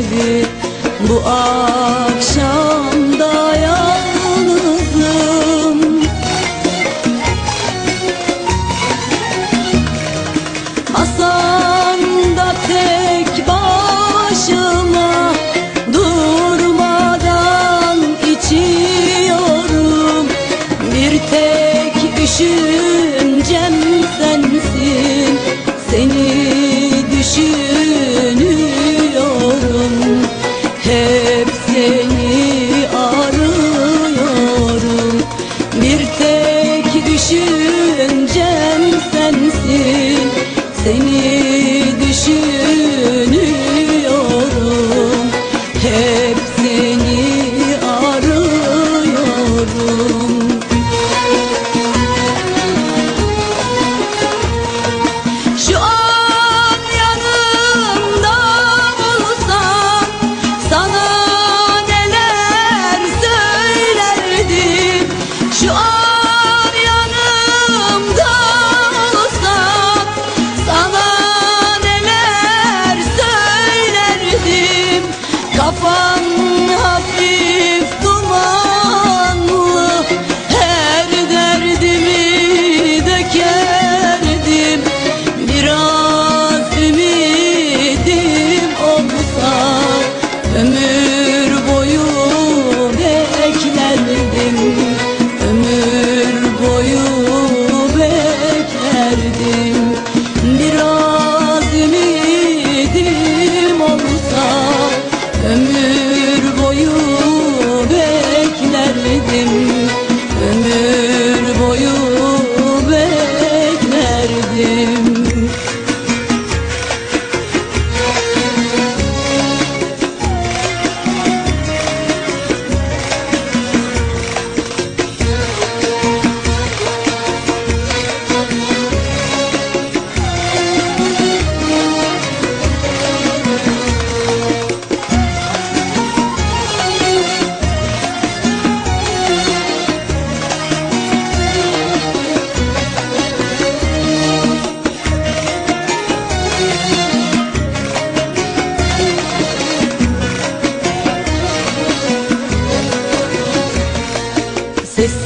gibi bu akşamda yalnızım. Masamda tek başıma durmadan içiyorum. Bir tek üşüyorum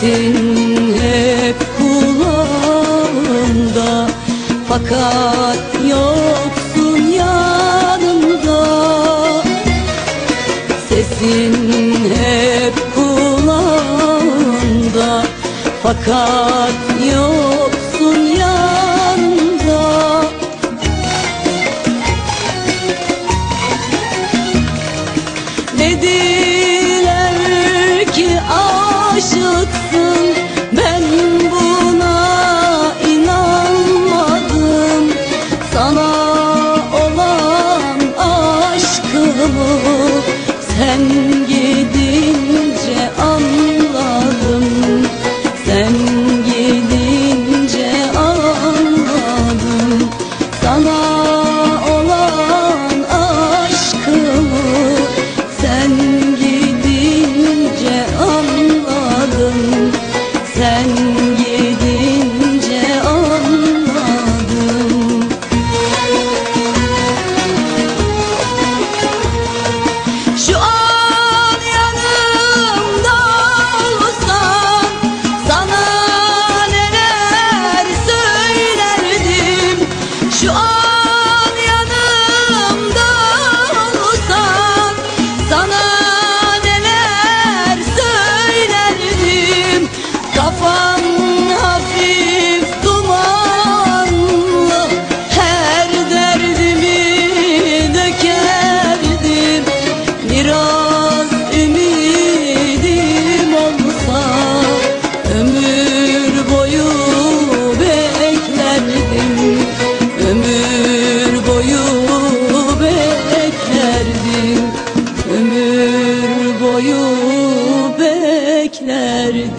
Sesin hep kulağımda. Fakat yoksun yanımda. Sesin hep kulağımda Fakat yoksun yanımda. Dedim beklerdim.